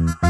Mm-hmm.